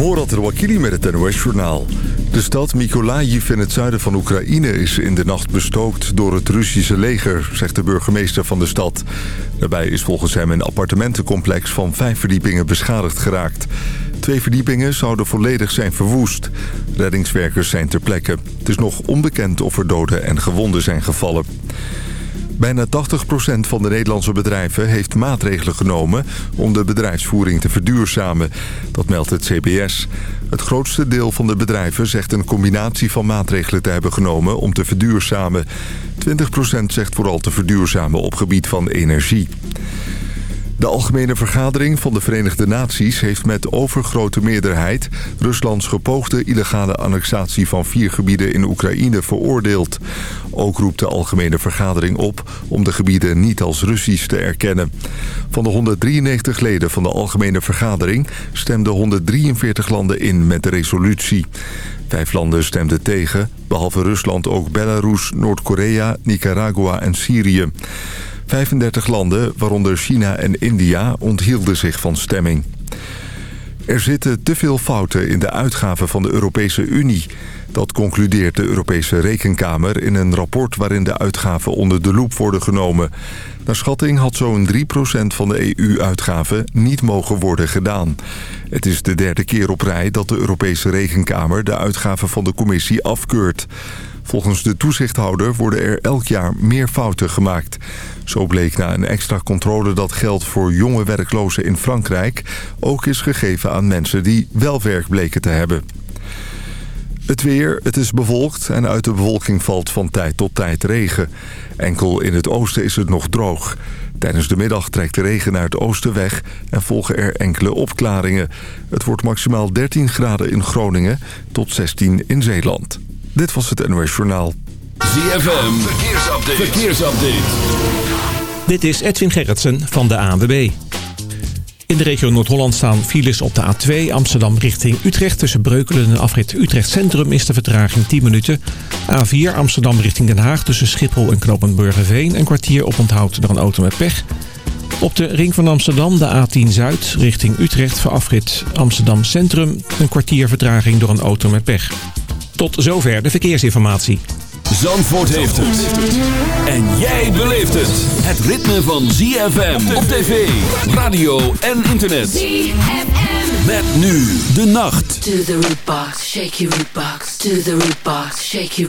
Morat Rouakili met het NOS-journaal. De stad Mykolaiv in het zuiden van Oekraïne is in de nacht bestookt door het Russische leger, zegt de burgemeester van de stad. Daarbij is volgens hem een appartementencomplex van vijf verdiepingen beschadigd geraakt. Twee verdiepingen zouden volledig zijn verwoest. Reddingswerkers zijn ter plekke. Het is nog onbekend of er doden en gewonden zijn gevallen. Bijna 80% van de Nederlandse bedrijven heeft maatregelen genomen om de bedrijfsvoering te verduurzamen. Dat meldt het CBS. Het grootste deel van de bedrijven zegt een combinatie van maatregelen te hebben genomen om te verduurzamen. 20% zegt vooral te verduurzamen op gebied van energie. De Algemene Vergadering van de Verenigde Naties heeft met overgrote meerderheid... Ruslands gepoogde illegale annexatie van vier gebieden in Oekraïne veroordeeld. Ook roept de Algemene Vergadering op om de gebieden niet als Russisch te erkennen. Van de 193 leden van de Algemene Vergadering stemden 143 landen in met de resolutie. Vijf landen stemden tegen, behalve Rusland ook Belarus, Noord-Korea, Nicaragua en Syrië. 35 landen, waaronder China en India, onthielden zich van stemming. Er zitten te veel fouten in de uitgaven van de Europese Unie. Dat concludeert de Europese Rekenkamer in een rapport waarin de uitgaven onder de loep worden genomen. Naar schatting had zo'n 3% van de EU-uitgaven niet mogen worden gedaan. Het is de derde keer op rij dat de Europese Rekenkamer de uitgaven van de commissie afkeurt. Volgens de toezichthouder worden er elk jaar meer fouten gemaakt. Zo bleek na een extra controle dat geld voor jonge werklozen in Frankrijk... ook is gegeven aan mensen die wel werk bleken te hebben. Het weer, het is bewolkt en uit de bewolking valt van tijd tot tijd regen. Enkel in het oosten is het nog droog. Tijdens de middag trekt de regen naar het oosten weg en volgen er enkele opklaringen. Het wordt maximaal 13 graden in Groningen tot 16 in Zeeland. Dit was het NOS Journaal. ZFM, verkeersupdate. verkeersupdate. Dit is Edwin Gerritsen van de ANWB. In de regio Noord-Holland staan files op de A2 Amsterdam richting Utrecht. Tussen Breukelen en afrit Utrecht Centrum is de vertraging 10 minuten. A4 Amsterdam richting Den Haag tussen Schiphol en Knopenburgerveen. Een kwartier op onthoud door een auto met pech. Op de ring van Amsterdam de A10 Zuid richting Utrecht voor afrit Amsterdam Centrum. Een kwartier vertraging door een auto met pech. Tot zover de verkeersinformatie. Zandvoort heeft het. En jij beleeft het. Het ritme van ZFM op tv, radio en internet. ZFM. Met nu de nacht. To the root box, shake your root box. To the root box, shake your...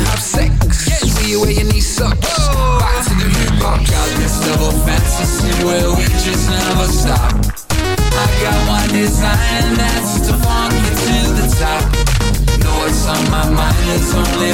have sex. Yes. Where you where your knees suck. Back to the Rudebox. Got this double fantasy where we just never stop. I got one design and that's to funk you to the top. Know what's on my mind, there's only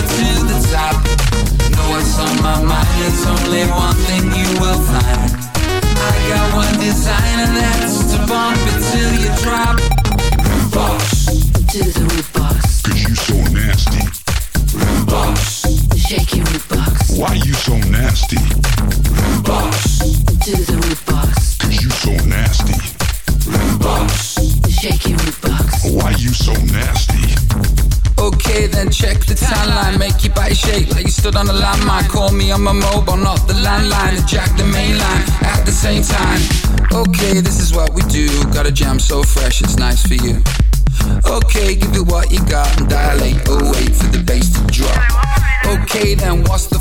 stop Know what's on my mind. It's only one thing you will find. I got one design And that's to bump until you drop. Boss To the root boss Cause you so nasty. Boss shake your root box Why you so nasty? Boss To the root boss Cause you so nasty. Boss shake your root box Why you so nasty? Okay, then check the timeline. Make your body shake like you stood on a landmine. Call me on my mobile, not the landline. And jack the main line at the same time. Okay, this is what we do. Got a jam so fresh, it's nice for you. Okay, give it what you got and dilate. Oh, wait for the bass to drop. Okay, then what's the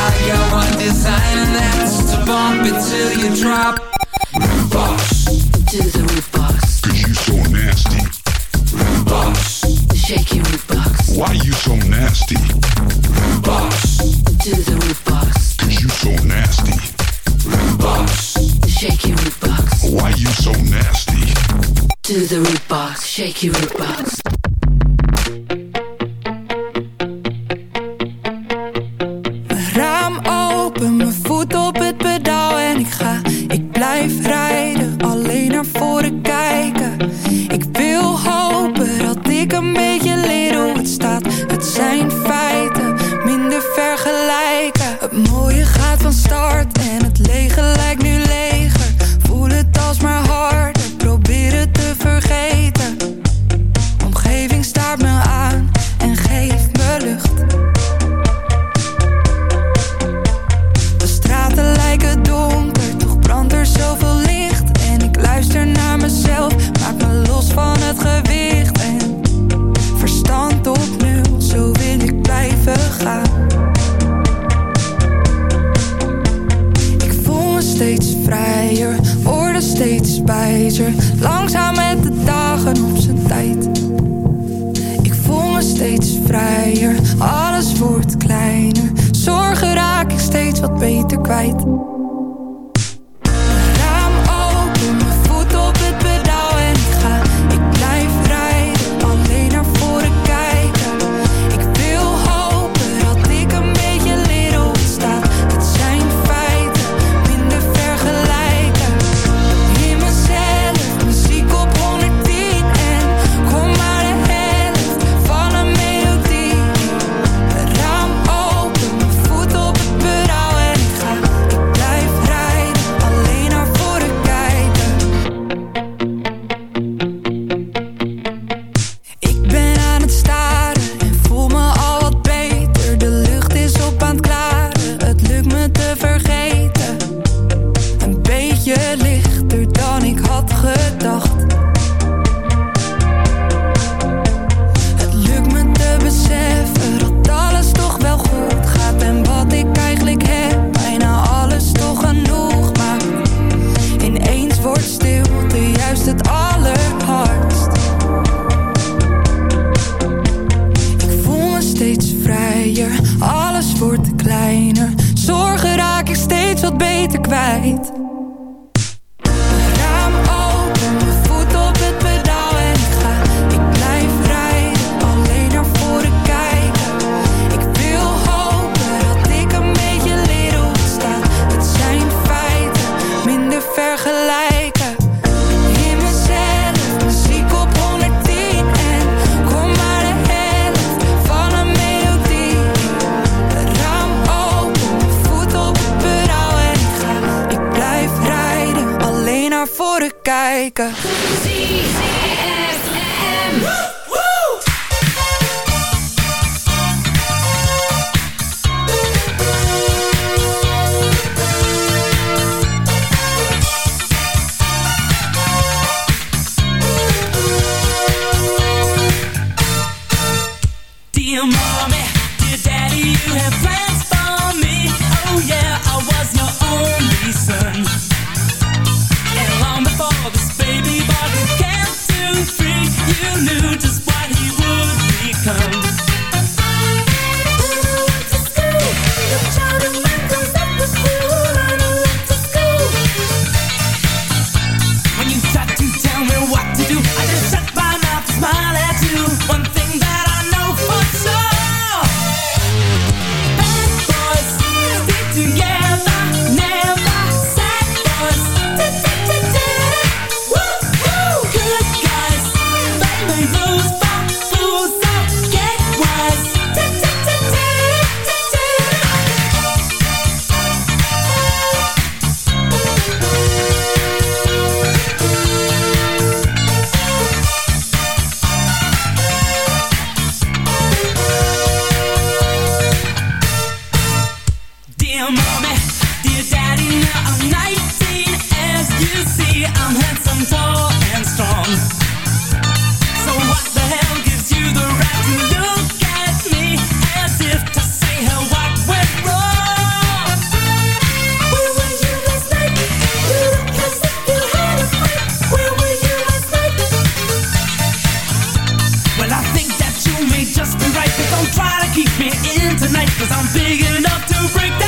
I got one design and that's to bump it till you drop. box to the Rudebox. Cause you so nasty. box, shake your Rudebox. Why you so nasty? box to the Rudebox. Cause you so nasty. box, shake your root box. Why you so nasty? To the root box, shake your Rudebox. Ik ga. Ik blijf rijden, alleen naar voren kijken. Ik wil hopen dat ik een beetje leer hoe het staat. Beter kwijt. kijken. Cause I'm big enough to break down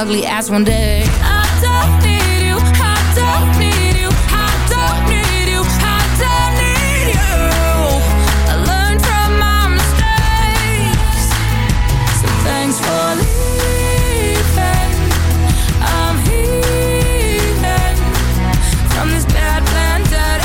Ugly ass one day. I don't need you, I don't need you, I don't need you, I don't need you. I learned from my mistakes. So thanks for leaving. I'm healing from this bad, and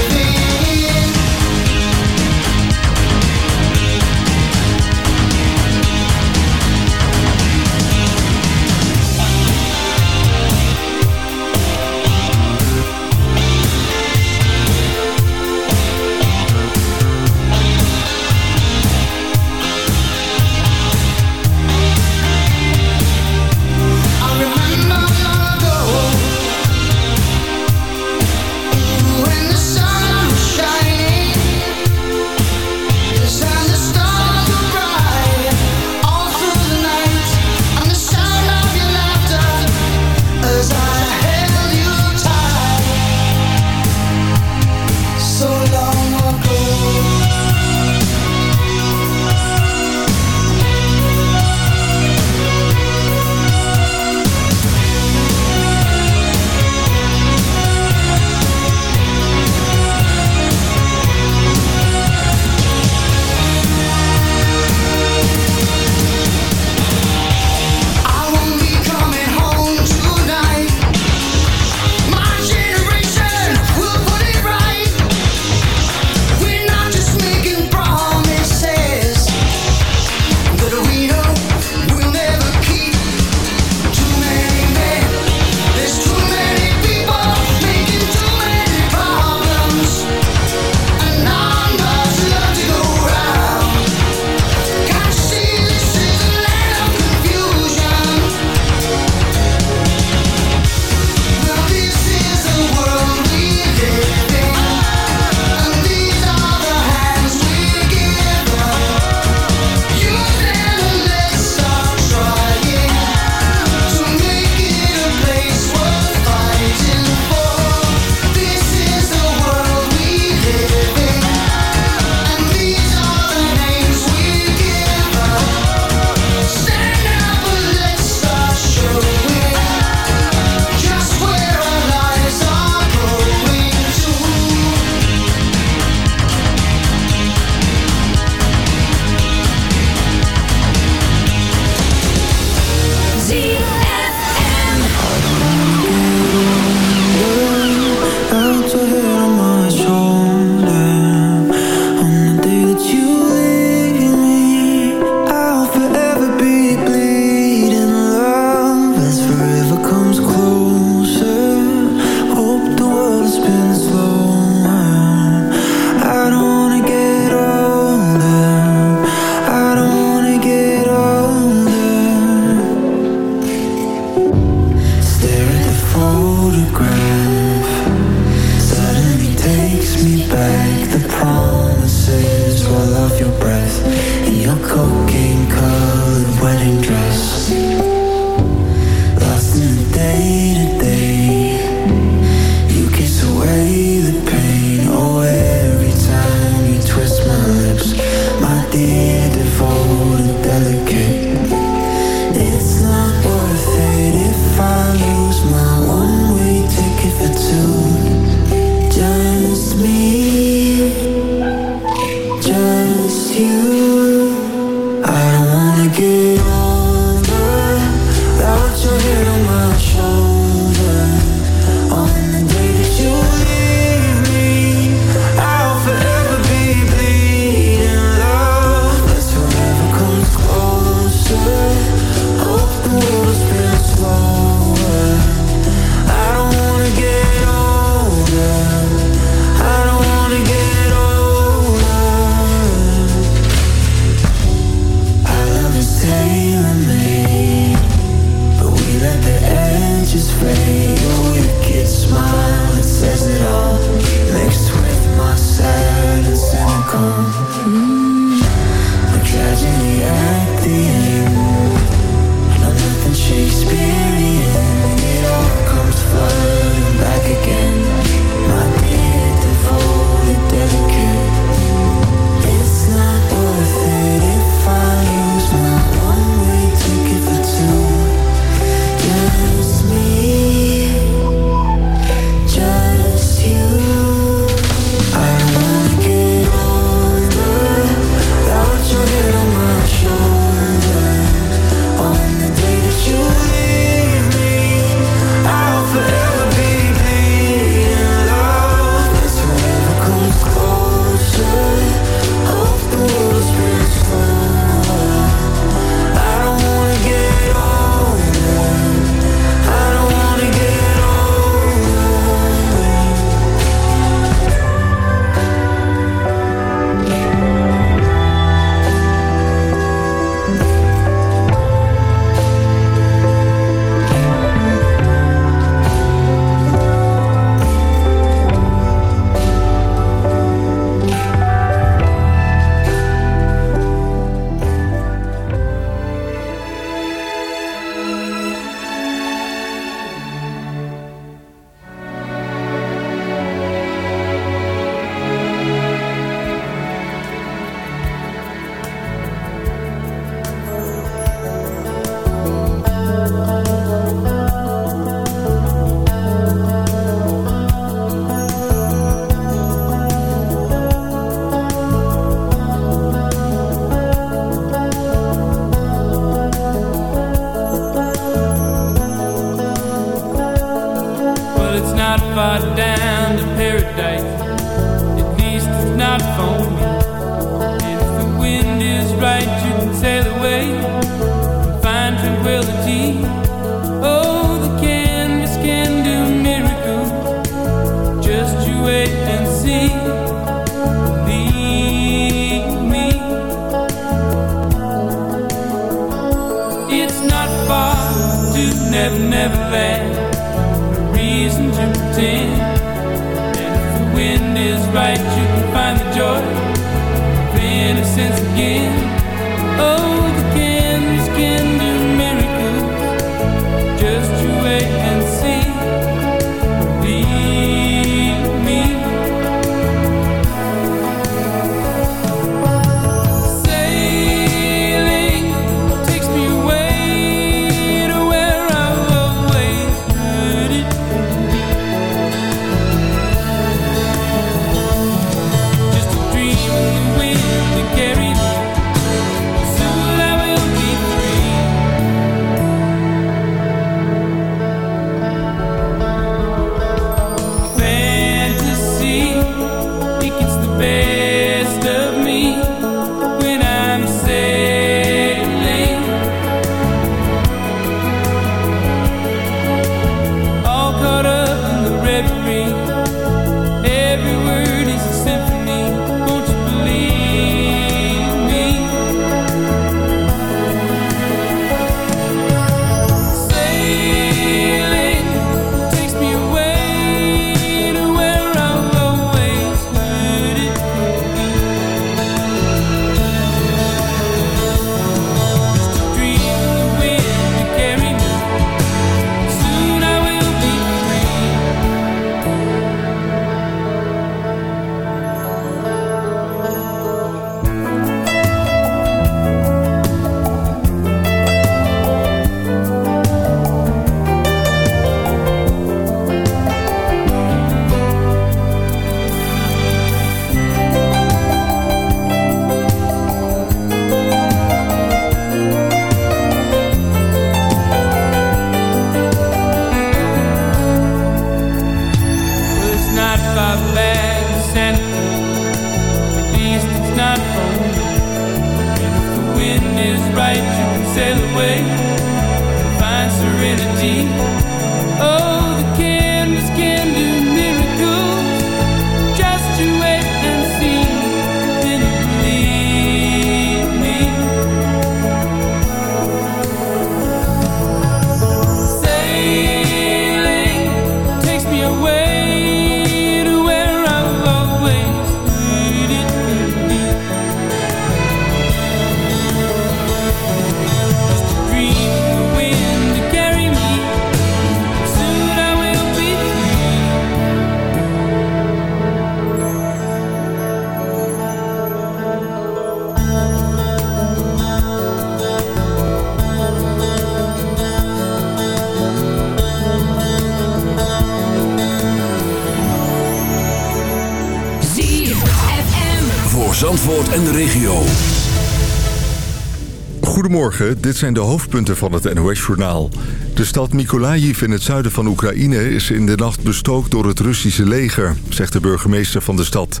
Goedemorgen, dit zijn de hoofdpunten van het NOS-journaal. De stad Mykolaiv in het zuiden van Oekraïne is in de nacht bestookt door het Russische leger, zegt de burgemeester van de stad.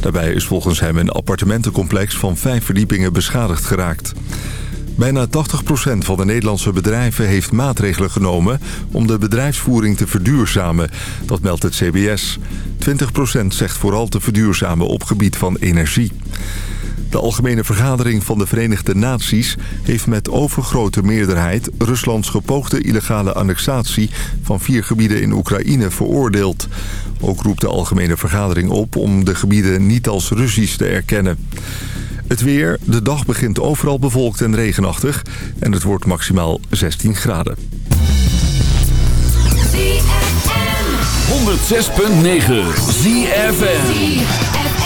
Daarbij is volgens hem een appartementencomplex van vijf verdiepingen beschadigd geraakt. Bijna 80% van de Nederlandse bedrijven heeft maatregelen genomen om de bedrijfsvoering te verduurzamen. Dat meldt het CBS. 20% zegt vooral te verduurzamen op gebied van energie. De Algemene Vergadering van de Verenigde Naties heeft met overgrote meerderheid Ruslands gepoogde illegale annexatie van vier gebieden in Oekraïne veroordeeld. Ook roept de Algemene Vergadering op om de gebieden niet als Russisch te erkennen. Het weer, de dag begint overal bewolkt en regenachtig en het wordt maximaal 16 graden. 106.9 ZFM.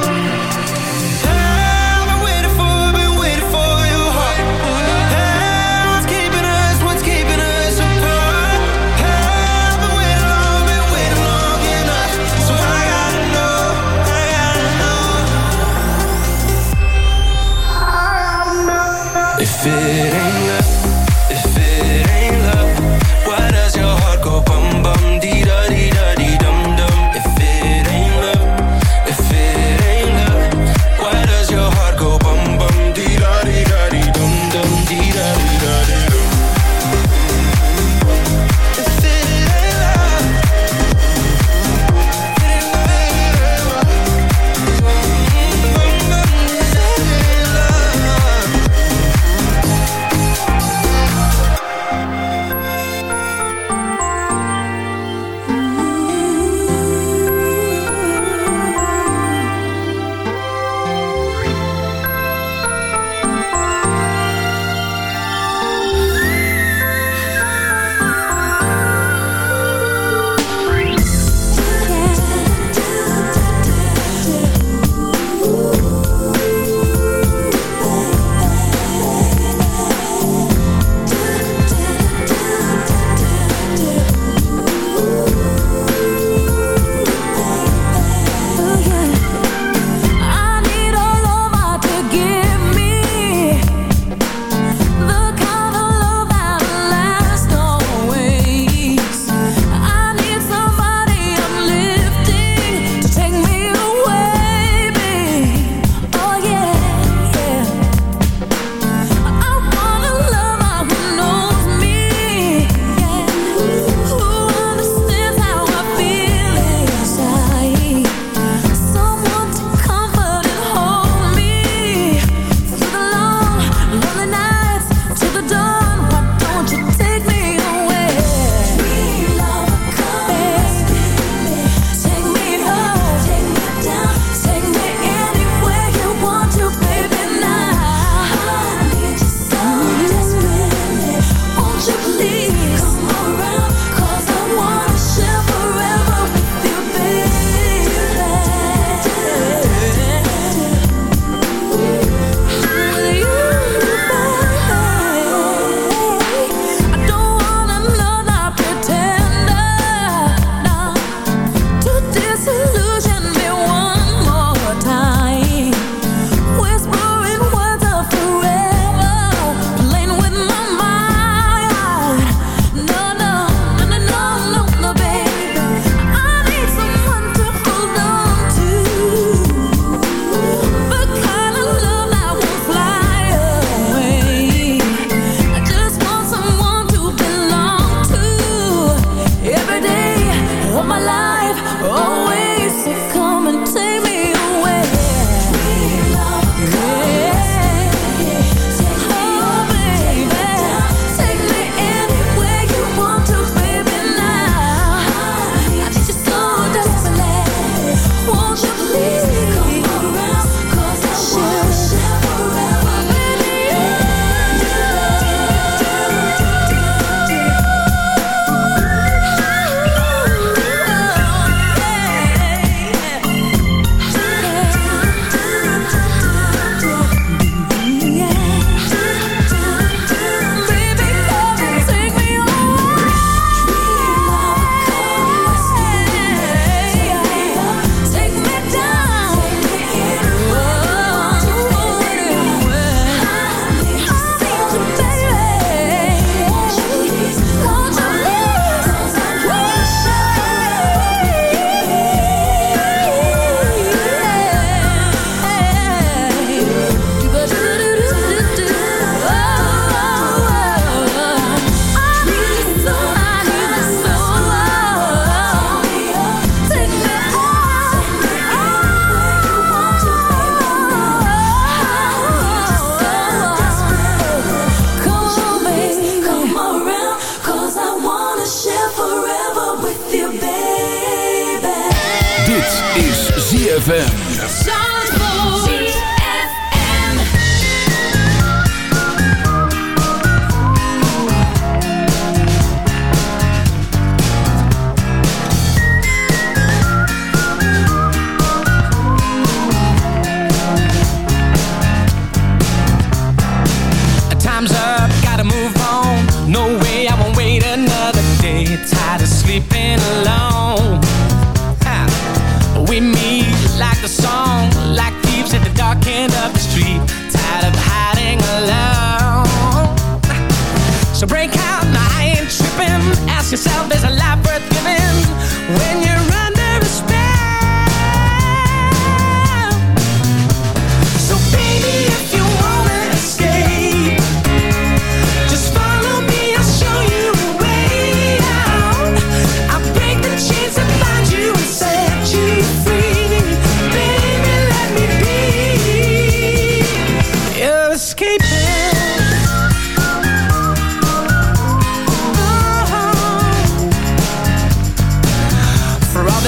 fit.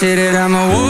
say that I'm a wolf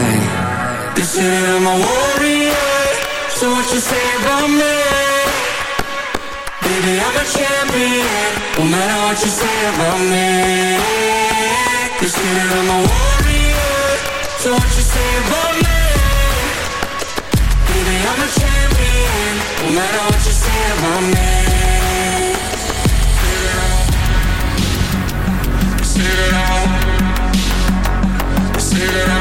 Say I'm a warrior, so what you say about me? Baby, I'm a champion, no matter what you say about me. Say I'm a warrior, so what you say about me? Baby, I'm a champion, no matter what you say about me. Say that I'm Say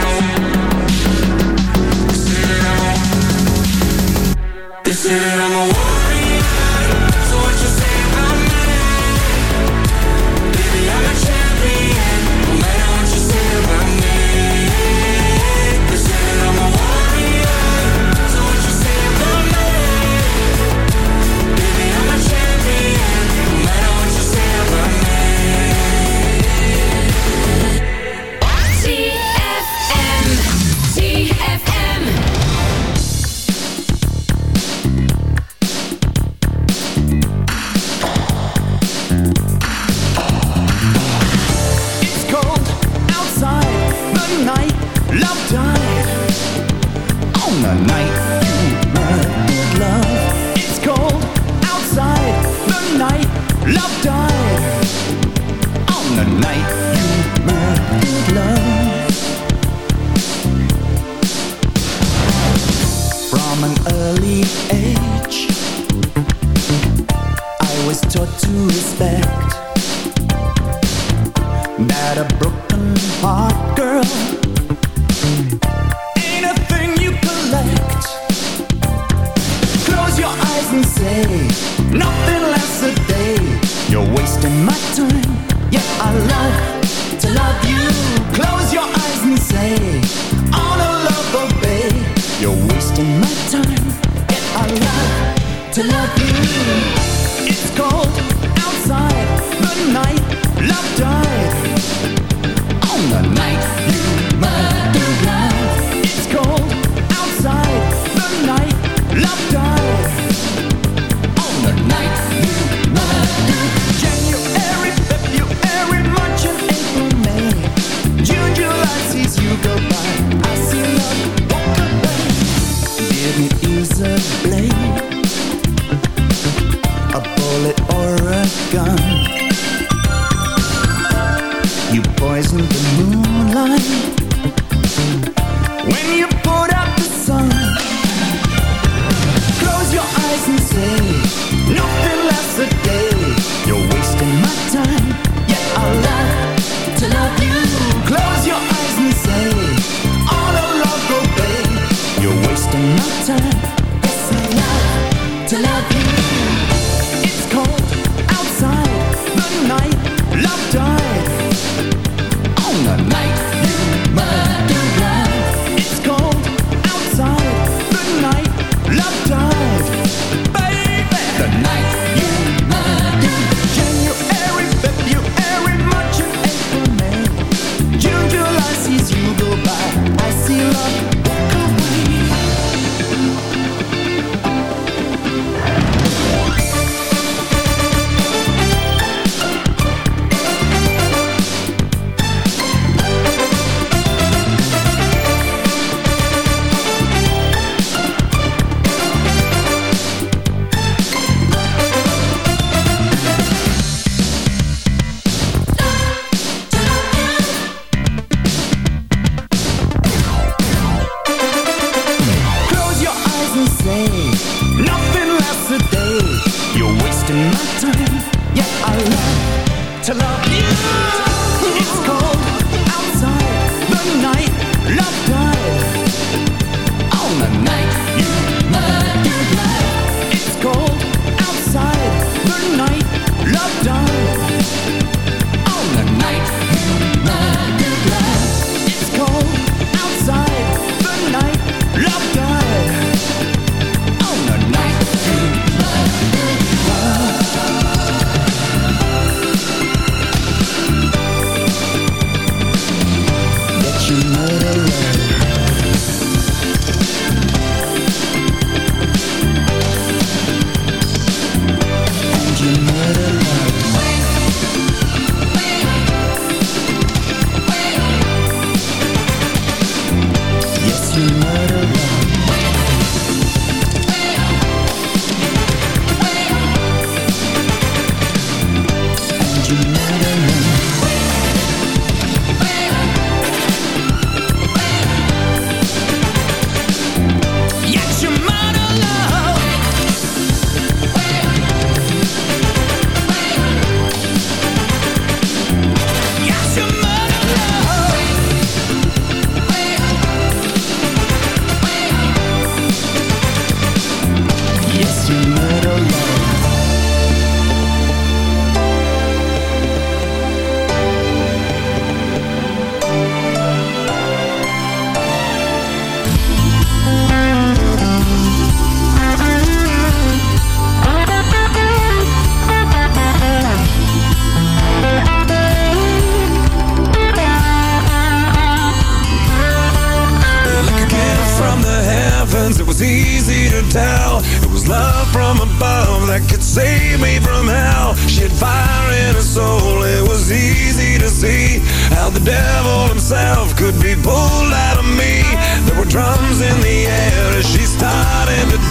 You poisoned the moonlight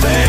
thing.